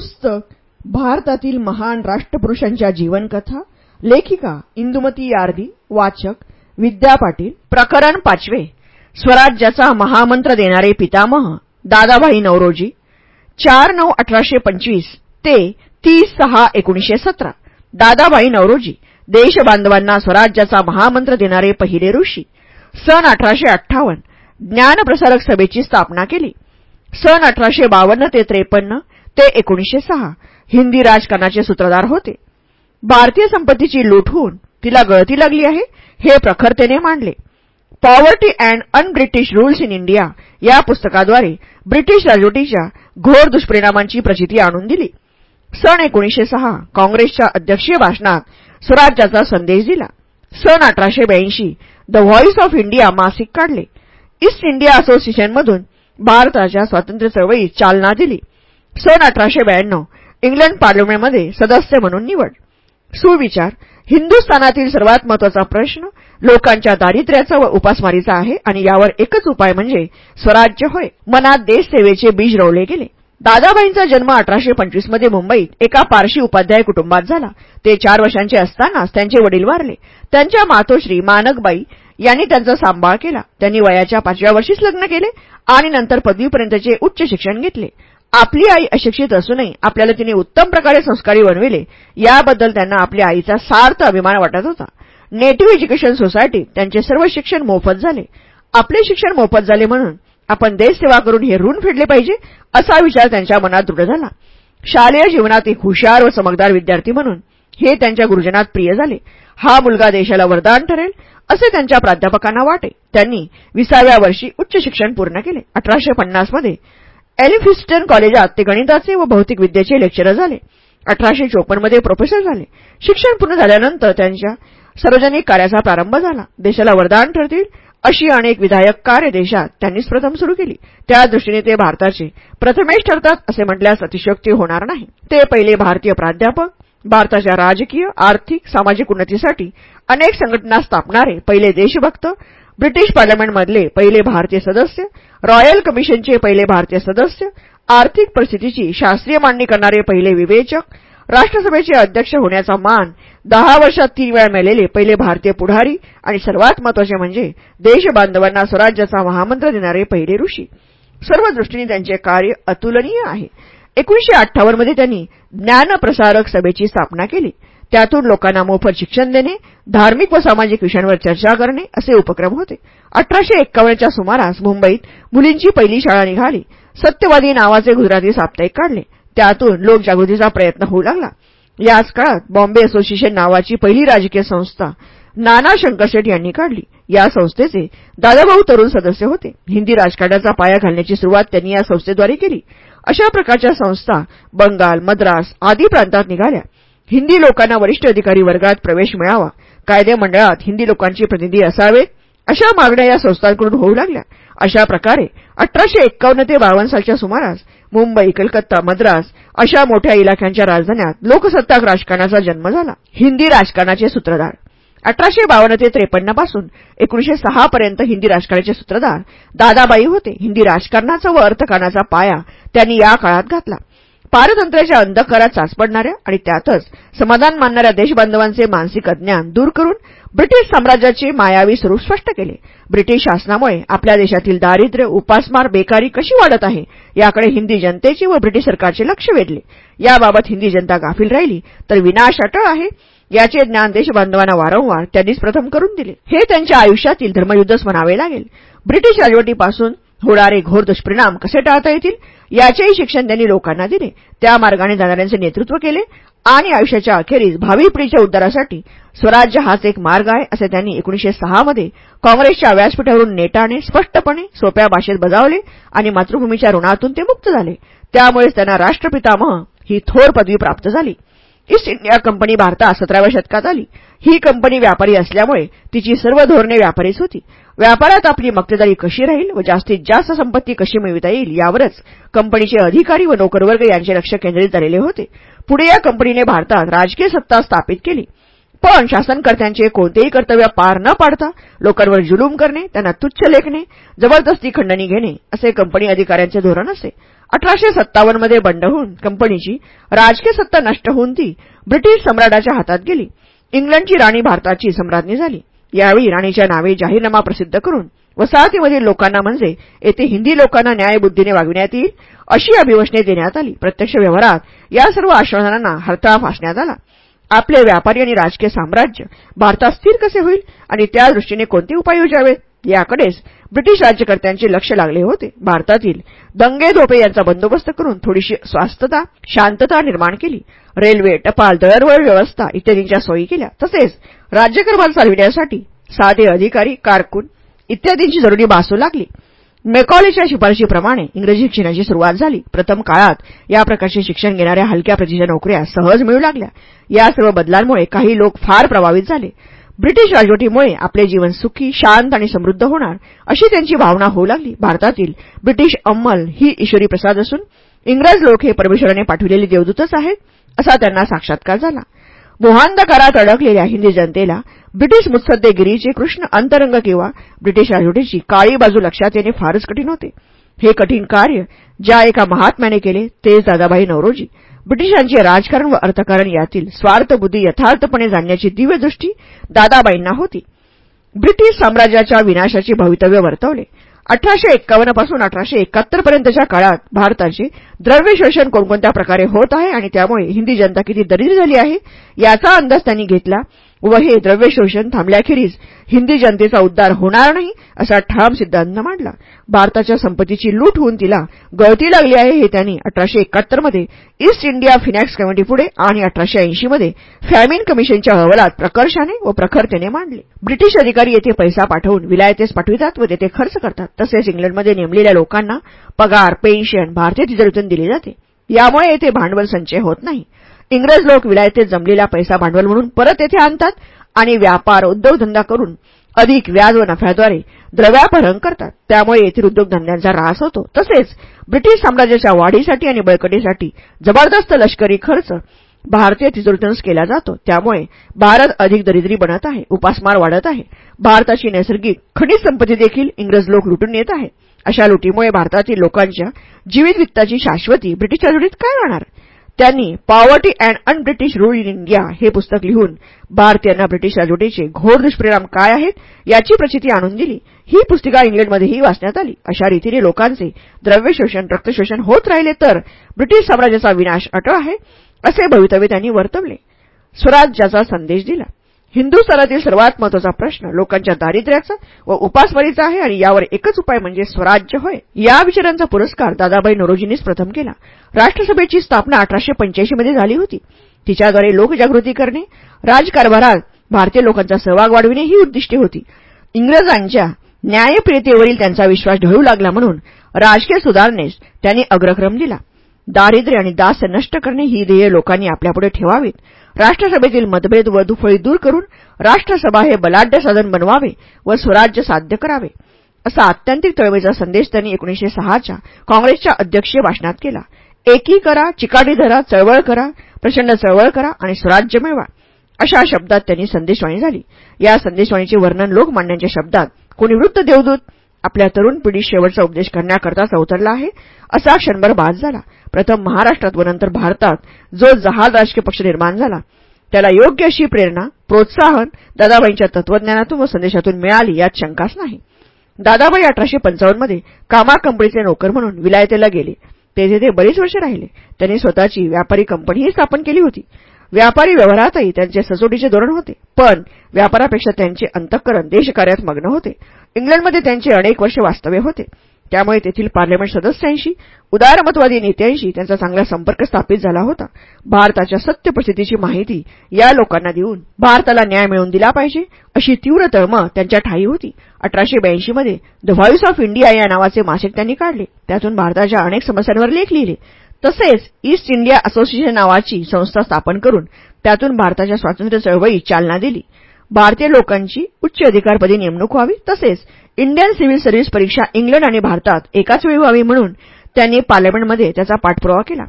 पुस्तक भारतातील महान राष्ट्रपुरुषांच्या जीवनकथा लेखिका इंदुमती यार्दी वाचक विद्या पाटील प्रकरण पाचवे स्वराज्याचा महामंत्र देणारे पितामह दादाभाई नवरोजी चार नऊ अठराशे पंचवीस ते तीस सहा एकोणीशे सतरा दादाभाई नवरोजी देशबांधवांना स्वराज्याचा महामंत्र देणारे पहिले ऋषी सन अठराशे अठ्ठावन्न ज्ञानप्रसारक सभेची स्थापना केली सन अठराशे बावन्न ते त्रेपन्न ते एकोणीशे सहा हिंदी राजकारणाचे सूत्रधार होते. भारतीय संपत्तीची लूट होऊन तिला गळती लागली आहे हे प्रखरतेने मांडले. Poverty and unBritish rules in India या पुस्तकाद्वारे ब्रिटिश राजवटीच्या घोर दुष्परिणामांची प्रचिती आणून दिली. सन एकोणीशे सहा काँग्रेसच्या अध्यक्षीय भाषणात स्वराज्याचा संदेश दिला. सन अठराशे ब्याऐंशी द व्हॉइस ऑफ इंडिया मासिक काढले. ईस्ट इंडिया असोसिएशनमधून भारताच्या स्वातंत्र्य चळवळीत चालना दिली. सन अठराशे ब्याण्णव. इंग्लंड पार्लमेंटमध्ये सदस्य म्हणून निवड. सुविचार. हिंदुस्थानातील सर्वात महत्त्वाचा प्रश्न लोकांच्या दारिद्र्याचा व उपासमारीचा आहे आणि यावर एकच उपाय म्हणजे स्वराज्य होय. मनात देशसेवेचे बीज रोवले गेले. दादाबाईंचा जन्म अठराशे पंचवीसमध्ये मुंबईत एका पारशी उपाध्याय कुटुंबात झाला. ते चार वर्षांचे असतानाच त्यांचे वडील वारले. त्यांच्या मातोश्री मानकबाई यांनी त्यांचा सांभाळ केला. त्यांनी वयाच्या पाचव्या वर्षीच लग्न केले आणि नंतर पदवीपर्यंतचे उच्च शिक्षण घेतले. आपली आई अशिक्षित असूनही आपल्याला तिने उत्तम प्रकारे संस्कारी बनविले याबद्दल त्यांना आपल्या आईचा सार्थ अभिमान वाटत होता. नेटिव्ह एज्युकेशन सोसायटीत त्यांचे सर्व शिक्षण मोफत झाले. आपले शिक्षण मोफत झाले म्हणून आपण देशसेवा करून हे ऋण फेडले पाहिजे असा विचार त्यांच्या मनात दृढ झाला. शालेय जीवनात एक हुशार व चमकदार विद्यार्थी म्हणून हे त्यांच्या गुरुजनात प्रिय झाले. हा मुलगा देशाला वरदान ठरेल असे त्यांच्या प्राध्यापकांना वाटे. त्यांनी विसाव्या वर्षी उच्च शिक्षण पूर्ण केले. अठराशे पन्नासमध्ये एलिफिस्टन कॉलेजात ते गणिताचे व भौतिक विद्येचे लेक्चरर झाले. अठराशे चोपन्नमध्ये प्रोफेसर झाले. शिक्षण पूर्ण झाल्यानंतर त्यांच्या सार्वजनिक कार्याचा प्रारंभ झाला. देशाला वरदान ठरतील अशी अनेक विधायक कार्य देशात त्यांनीच प्रथम सुरू केली. त्या दृष्टीने ते भारताचे प्रथमेश ठरतात असे म्हटल्यास अतिशयोक्ती होणार नाही. ते पहिले भारतीय प्राध्यापक भारताच्या राजकीय आर्थिक सामाजिक उन्नतीसाठी अनेक संघटना स्थापणारे पहिले देशभक्त ब्रिटिश पार्लमेंटमधले पहिले भारतीय सदस्य रॉयल कमिशनचे पहिले भारतीय सदस्य आर्थिक परिस्थितीची शास्त्रीय मांडणी करणारे पहिले विवेचक राष्ट्रसभेचे अध्यक्ष होण्याचा मान दहा वर्षात तीन वेळा मिळालेले पहिले भारतीय पुढारी आणि सर्वात महत्त्वाचे म्हणजे देशबांधवांना स्वराज्याचा महामंत्र देणारे पहिले ऋषी. सर्व दृष्टीने त्यांचे कार्य अतुलनीय आहे. एकोणीशे अठ्ठावन्नमध्ये त्यांनी ज्ञानप्रसारक सभेची स्थापना केली. त्यातून लोकांना मोफत शिक्षण देणे धार्मिक व सामाजिक विषयांवर चर्चा करणे असे उपक्रम होते. अठराशे एक्कावन्नच्या सुमारास मुंबईत मुलींची पहिली शाळा निघाली. सत्यवादी नावाचे गुजराती साप्ताहिक काढले. त्यातून लोकजागृतीचा प्रयत्न होऊ लागला. याच काळात बॉम्बे असोसिएशन नावाची पहिली राजकीय संस्था नाना शंकरशेठ यांनी काढली. या संस्थेचे दादाभाऊ तरुण सदस्य होते. हिंदी राजकारणाचा पाया घालण्याची सुरुवात त्यांनी या संस्थेद्वारे केली. अशा प्रकारच्या संस्था बंगाल मद्रास आदी प्रांतात निघाल्या. हिंदी लोकांना वरिष्ठ अधिकारी वर्गात प्रवेश मिळावा कायदे मंडळात हिंदी लोकांची प्रतिनिधी असावेत अशा मागण्या या संस्थांकडून होऊ लागल्या. अशा प्रकारे अठराशे एक्कावन्न ते बावन्न सालच्या सुमारास मुंबई कलकत्ता मद्रास अशा मोठ्या इलाख्यांच्या राजधान्यात लोकसत्ताक राजकारणाचा जन्म झाला. हिंदी राजकारणाचे सूत्रधार. अठराशे बावन्न ते त्रेपन्नपासून एकोणीशे सहा पर्यंत हिंदी राजकारणाचे सूत्रधार दादाबाई होते. हिंदी राजकारणाचा व अर्थकारणाचा पाया त्यांनी या काळात घातला. पारतंत्र्याच्या अंधकारात चाचपडणाऱ्या आणि त्यातच समाधान मानणाऱ्या देशबांधवांचे मानसिक अज्ञान दूर करून ब्रिटिश साम्राज्याचे मायावी स्वरूप स्पष्ट केले. ब्रिटिश शासनामुळे आपल्या देशातील दारिद्र्य उपासमार बेकारी कशी वाढत आहे याकडे हिंदी जनतेचे व ब्रिटिश सरकारचे लक्ष वेधले. याबाबत हिंदी जनता गाफील राहिली तर विनाश अटळ आहे. याचे ज्ञान देशबांधवांना वारंवार त्यांनीच प्रथम करून दिले. हे त्यांच्या आयुष्यातील धर्मयुद्धच म्हणावे लागेल. ब्रिटिश राजवटीपासून होणारे घोर दुष्परिणाम कसे टाळता येतील? याचेही शिक्षण त्यांनी लोकांना दिले. त्या मार्गाने जाणाऱ्यांचे नेतृत्व केले आणि आयुष्याच्या अखेरीस भावी पिढीच्या उद्धारासाठी स्वराज्य हाच एक मार्ग आहे असे त्यांनी एकोणीशे सहामध्ये काँग्रेसच्या व्यासपीठावरून नेटाने स्पष्टपणे सोप्या भाषेत बजावले आणि मातृभूमीच्या ऋणातून ते मुक्त झाले. त्यामुळेच त्यांना राष्ट्रपितामह ही थोर पदवी प्राप्त झाली. ईस्ट इंडिया कंपनी भारतात सतराव्या शतकात आली. ही कंपनी व्यापारी असल्यामुळे तिची सर्व धोरणे व्यापारीच होती. व्यापारात आपली मक्तेदारी कशी राहील व जास्तीत जास्त संपत्ती कशी मिळविता येईल यावरच कंपनीचे अधिकारी व नोकरवर्ग यांचे लक्ष केंद्रित झालेले होते. पुढे या कंपनीने भारतात राजकीय सत्ता स्थापित केली. पण शासनकर्त्यांचे कोणतेही कर्तव्य पार न पाडता लोकांवर जुलूम करणे त्यांना तुच्छ लेखणे जबरदस्ती खंडणी घेणे असे कंपनी अधिकाऱ्यांचे धोरण असे. अठराशे सत्तावन्नमध्ये बंड होऊन कंपनीची राजकीय सत्ता नष्ट होऊन ती ब्रिटिश सम्राटाच्या हातात गेली. इंग्लंडची राणी भारताची सम्राज्ञी झाली. यावेळी राणीच्या नावे जाहीरनामा प्रसिद्ध करून वसाहतीमधील लोकांना म्हणजे येथे हिंदी लोकांना न्यायबुद्धीने वागविण्यात येईल अशी अभिवशने देण्यात आली. प्रत्यक्ष व्यवहारात या सर्व आश्वासनांना हरताळ फासण्यात आला. आपले व्यापारी आणि राजकीय साम्राज्य भारतात स्थिर कसे होईल आणि त्या दृष्टीने कोणते उपाय योजावेत याकडेच ब्रिटिश राज्यकर्त्यांचे लक्ष लागले होते. भारतातील दंगे धोपे यांचा बंदोबस्त करून थोडीशी स्वास्थता शांतता निर्माण केली. रेल्वे टपाल दळणवळण व्यवस्था इत्यादींच्या सोयी केल्या. तसेच राज्यकारभार चालविण्यासाठी साधे अधिकारी कारकून इत्यादींची जरुरी भासू लागली. मेकॉलेच्या शिफारशीप्रमाणे इंग्रजी शिक्षणाची सुरुवात झाली. प्रथम काळात या प्रकारचे शिक्षण घेणाऱ्या हलक्या प्रतीच्या नोकऱ्या सहज मिळू लागल्या. या सर्व बदलांमुळे काही लोक फार प्रभावित झाले. ब्रिटिश राजवटीमुळे आपले जीवन सुखी शांत आणि समृद्ध होणार अशी त्यांची भावना होऊ लागली. भारतातील ब्रिटिश अंमल ही ईश्वरी प्रसाद असून इंग्रज लोक हे परमेश्वराने पाठविलेले देवदूतच आहेत असा त्यांना साक्षात्कार झाला. मोहांधकारात अडकलेल्या हिंदी जनतेला ब्रिटिश मुत्सद्देगिरीचे कृष्ण अंतरंग किंवा ब्रिटिश राजवटीची काळी बाजू लक्षात येणे फारच कठीण होते. हे कठीण कार्य ज्या एका महात्म्याने केले तेच दादाबाई नवरोजी. ब्रिटिशांचे राजकारण व अर्थकारण यातील स्वार्थबुद्धी यथार्थपणे जाणण्याची दिव्यदृष्टी दादाबाईंना होती. ब्रिटिश साम्राज्याच्या विनाशाचे भवितव्य वर्तवले. अठराशे एक्कावन्नपासून अठराशे एकाहत्तर पर्यंतच्या काळात भारताचे द्रव्य शोषण कोणकोणत्या प्रकारे होत आहे आणि त्यामुळे हिंदी जनता किती दरिद्र झाली आहे याचा अंदाज त्यांनी घेतला. व हे द्रव्य शोषण थांबल्याखेरीज हिंदी जनतेचा उद्धार होणार नाही असा ठाम सिद्धांत मांडला. भारताच्या संपत्तीची लूट होऊन तिला गळती लागली आहे हे त्यांनी अठराशे एकाहत्तरमध्ये ईस्ट इंडिया फिनॅक्स कमिटीपुढे आणि अठराशे ऐंशीमध्ये फॅमिन कमिशनच्या अहवालात प्रकर्षाने व प्रखरतेने मांडले. ब्रिटिश अधिकारी येथे पैसा पाठवून विलायतेस पाठवितात व तेथे खर्च करतात. तसेच इंग्लंडमध्ये नेमलेल्या लोकांना पगार पेन्शन भारतीय तिजोरीतून दिली जाते. यामुळे येथे भांडवल संचय होत नाही. इंग्रज लोक विलायतेत जमलेला पैसा भांडवल म्हणून परत येथे आणतात आणि व्यापार उद्योगधंदा करून अधिक व्याज व नफ्याद्वारे द्रव्यापहरण करतात. त्यामुळे येथील उद्योगधंद्यांचा ऱ्हास होतो. तसेच ब्रिटिश साम्राज्याच्या वाढीसाठी आणि बळकटीसाठी जबरदस्त लष्करी खर्च भारतीय तिजोरीतूनच केला जातो. त्यामुळे भारत अधिक दरिद्री बनत आहे. उपासमार वाढत आहे. भारताची नैसर्गिक खनिज संपत्ती देखील इंग्रज लोक लुटून येत आहे. अशा लुटीमुळे भारतातील लोकांच्या जीवित वित्ताची शाश्वती ब्रिटिश राजवटीत काय राहणार त्यांनी poverty and unBritish rule in India हे पुस्तक लिहून भारतीयांना ब्रिटिश राजवटीचे घोर दुष्परिणाम काय आहेत याची प्रचिती आणून दिली. ही पुस्तिका इंग्लंडमध्येही वाचण्यात आली. अशा रीतीने लोकांचे द्रव्य शोषण रक्तशोषण होत राहिले तर ब्रिटिश साम्राज्याचा विनाश अटळ आहे असे भवितव्य त्यांनी वर्तवले. स्वराज्याचा संदेश दिला. हिंदू हिंदुस्थानातील सर्वात महत्त्वाचा प्रश्न लोकांच्या दारिद्र्याचा व उपासमारीचा आहे आणि यावर एकच उपाय म्हणजे स्वराज्य होय. या विचारांचा पुरस्कार दादाबाई नोरोजींनीच प्रथम केला. राष्ट्रसभेची स्थापना अठराशे पंच्याऐंशीमध्ये झाली होती. तिच्याद्वारे लोकजागृती करणे राजकारभारात भारतीय लोकांचा सहभाग वाढविणे ही उद्दिष्टे होती. इंग्रजांच्या न्यायप्रियतेवरील त्यांचा विश्वास ढळू लागला म्हणून राजकीय सुधारणेस त्यांनी अग्रक्रम दिला. दारिद्र्य आणि दास नष्ट करणे ही ध्येय लोकांनी आपल्यापुढे ठेवावीत. राष्ट्रसभेतील मतभेद व दुफळी दूर करून राष्ट्रसभा हे बलाढ्य साधन बनवावे व स्वराज्य साध्य करावे असा आत्यंतिक तळमेचा संदेश त्यांनी एकोणीशे सहाच्या काँग्रेसच्या अध्यक्षीय भाषणात केला. एकी करा चिकाटी धरा चळवळ करा प्रचंड चळवळ करा आणि स्वराज्य मिळवा अशा शब्दात त्यांनी संदेशवाणी झाली. या संदेशवाणीचे वर्णन लोकमान्यांच्या शब्दात कोणी वृत्त देवदूत आपल्या तरुण पिढीस शेवटचा उपदेश करण्याकरता अवतरला आहे. असा क्षणभर बाद झाला. प्रथम महाराष्ट्रात व नंतर भारतात जो जहाल राजकीय पक्ष निर्माण झाला त्याला योग्य अशी प्रेरणा प्रोत्साहन दादाबाईंच्या तत्वज्ञानातून व संदेशातून मिळाली यात शंकाच नाही. दादाबाई अठराशे पंचावन्नमध्ये कामा कंपनीचे नोकर म्हणून विलायतेला गेले. तेथे ते बरीच वर्ष राहिले. त्यांनी स्वतःची व्यापारी कंपनीही स्थापन केली होती. व्यापारी व्यवहारातही त्यांचे सचोटीचे धोरण होते. पण व्यापारापेक्षा त्यांचे अंतःकरण देशकार्यात मग्न होते. इंग्लंडमध्ये त्यांचे अनेक वर्ष वास्तव्य होते. त्यामुळे तेथील पार्लमेंट सदस्यांशी उदारमतवादी नेत्यांशी त्यांचा चांगला संपर्क स्थापित झाला होता. भारताच्या सत्यपरिस्थितीची माहिती या लोकांना देऊन भारताला न्याय मिळवून दिला पाहिजे अशी तीव्र तळमळ त्यांच्या ठाई होती. अठराशे ब्याऐंशीमध्ये द व्हॉइस ऑफ इंडिया या नावाचे मासिक त्यांनी काढले. त्यातून भारताच्या अनेक समस्यांवर लेख लिहिले. तसेच ईस्ट इंडिया असोसिएशन नावाची संस्था स्थापन करून त्यातून भारताच्या स्वातंत्र्य चळवळीत चालना दिली. भारतीय लोकांची उच्च अधिकारपदी नेमणूक व्हावी. तसेच इंडियन सिव्हिल सर्व्हिस परीक्षा इंग्लंड आणि भारतात एकाच वेळी व्हावी म्हणून त्यांनी पार्लमेंटमध्ये त्याचा पाठपुरावा केला.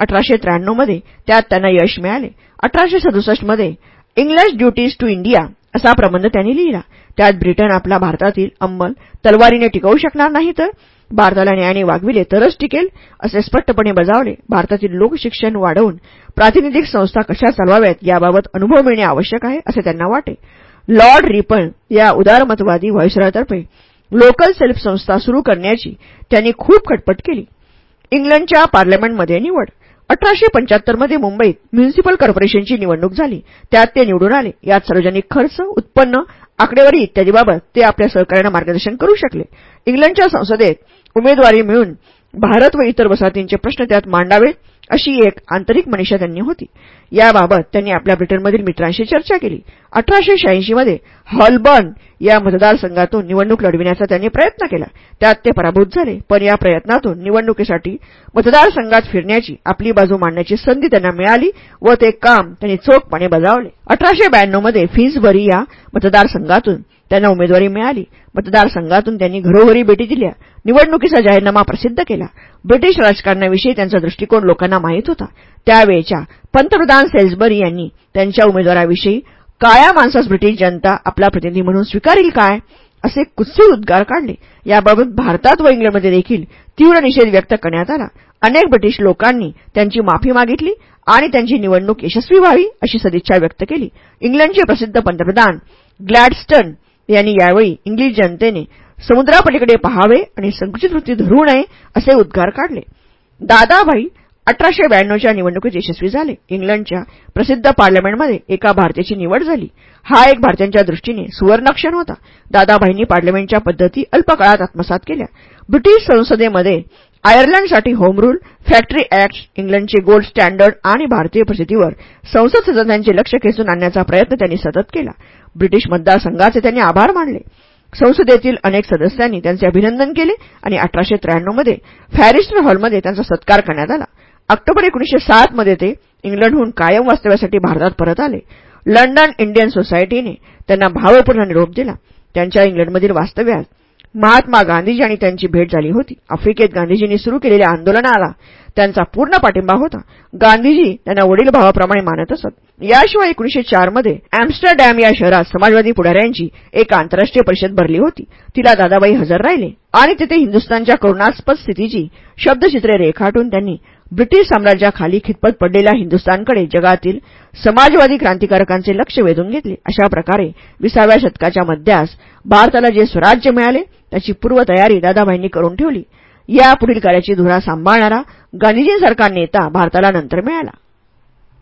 अठराशे त्र्याण्णवमध्ये त्यात त्यांना यश मिळाले. अठराशे सदुसष्टमध्ये इंग्लिश ड्युटीज टू इंडिया असा प्रबंध त्यांनी लिहिला. त्यात ब्रिटन आपला भारतातील अंमल तलवारीने टिकवू शकणार नाही तर भारताला न्यायाने वागविले तरच टिकेल असे स्पष्टपणे बजावले. भारतातील लोकशिक्षण वाढवून प्रातिनिधिक संस्था कशा चालवाव्यात याबाबत अनुभव मिळणे आवश्यक आहे असे त्यांना वाटे. लॉर्ड रिपन या उदारमतवादी व्हायसरॉयतर्फे लोकल सेल्फ संस्था सुरू करण्याची त्यांनी खूप खटपट केली. इंग्लंडच्या पार्लमेंटमध्ये निवड. अठराशे पंच्याहत्तरमध्ये मुंबईत म्युनिसिपल कॉर्पोरेशनची निवडणूक झाली. त्यात ते निवडून आले. यात सार्वजनिक खर्च उत्पन्न आकडेवारी इत्यादीबाबत ते आपल्या सहकार्यांना मार्गदर्शन करू शकले. इंग्लंडच्या संसदेत उमेदवारी मिळून भारत व इतर वसाहतींचे प्रश्न त्यात मांडावेत अशी एक आंतरिक मनिषा त्यांनी होती. याबाबत त्यांनी आपल्या ब्रिटनमधील मित्रांशी चर्चा केली. अठराशे शहाऐंशीमध्ये हॉलबर्न या मतदारसंघातून निवडणूक लढविण्याचा त्यांनी प्रयत्न केला. त्यात ते पराभूत झाले पण या प्रयत्नातून निवडणुकीसाठी मतदारसंघात फिरण्याची आपली बाजू मांडण्याची संधी त्यांना मिळाली व ते काम त्यांनी चोखपणे बजावले. अठराशे ब्याण्णवमध्ये फिन्सबरी या मतदारसंघातून त्यांना उमेदवारी मिळाली. मतदारसंघातून त्यांनी घरोघरी भेटी दिल्या. निवडणुकीचा जाहीरनामा प्रसिद्ध केला. ब्रिटिश राजकारणाविषयी त्यांचा दृष्टिकोन लोकांना माहीत होता. त्यावेळच्या पंतप्रधान सेल्सबरी यांनी त्यांच्या उमेदवाराविषयी काळ्या माणसास ब्रिटिश जनता आपला प्रतिनिधी म्हणून स्वीकारेल काय? असे कुत्सित उद्गार काढले. याबाबत भारतात व इंग्लंडमध्ये देखील तीव्र निषेध व्यक्त करण्यात आला. अनेक ब्रिटिश लोकांनी त्यांची माफी मागितली आणि त्यांची निवडणूक यशस्वी व्हावी अशी सदिच्छा व्यक्त केली. इंग्लंडचे प्रसिद्ध पंतप्रधान ग्लॅडस्टन यांनी यावेळी इंग्लिश जनतेने समुद्रापलीकडे पहावे आणि संकुचित वृत्ती धरू नये असे उद्गार काढले. दादाभाई अठराशे ब्याण्णवच्या निवडणुकीत यशस्वी झाले. इंग्लंडच्या प्रसिद्ध पार्लमेंटमध्ये एका भारतीयाची निवड झाली. हा एक भारतीयांच्या दृष्टीने सुवर्णक्षण होता. दादाभाईंनी पार्लमेंटच्या पद्धती अल्पकाळात आत्मसात केल्या. ब्रिटिश संसदेमध्ये आयर्लंडसाठी होम रूल फॅक्टरी अॅक्ट्स इंग्लंडचे गोल्ड स्टँडर्ड आणि भारतीय परिस्थितीवर संसद सदस्यांचे लक्ष खेचून आणण्याचा प्रयत्न त्यांनी सतत केला. ब्रिटिश मतदारसंघाचे त्यांनी आभार मानले. संसदेतील अनेक सदस्यांनी त्यांचे अभिनंदन केले आणि अठराशे त्र्याण्णवमध्ये फॅरिस्टर हॉलमध्ये त्यांचा सत्कार करण्यात आला. ऑक्टोबर एकोणीशे सातमध्ये ते इंग्लंडहून कायम वास्तव्यासाठी भारतात परत आले. लंडन इंडियन सोसायटीने त्यांना भावपूर्ण निरोप दिला. त्यांच्या इंग्लंडमधील वास्तव्यात महात्मा गांधीजी आणि त्यांची भेट झाली होती. आफ्रिकेत गांधीजींनी सुरू केलेल्या आंदोलनाला त्यांचा पूर्ण पाठिंबा होता. गांधीजी त्यांना वडील भावाप्रमाणे मानत असत. याशिवाय एकोणीशे चारमध्ये अॅम्स्टरडॅम या शहरात समाजवादी पुढाऱ्यांची एक आंतरराष्ट्रीय परिषद भरली होती. तिला दादाबाई हजर राहिले आणि तिथे हिंदुस्थानच्या करुणास्पद स्थितीची शब्दचित्रे रेखाटून त्यांनी ब्रिटिश साम्राज्याखाली खितपत पडलेल्या हिंदुस्थानकडे जगातील समाजवादी क्रांतिकारकांचे लक्ष वेधून घेतले. अशा प्रकारे विसाव्या शतकाच्या मध्यास भारताला जे स्वराज्य मिळाले त्याची पूर्वतयारी दादाबाईंनी करून ठेवली. या पुढील कार्याची धुरा सांभाळणारा गांधीजींसारखा नेता भारताला नंतर मिळाला.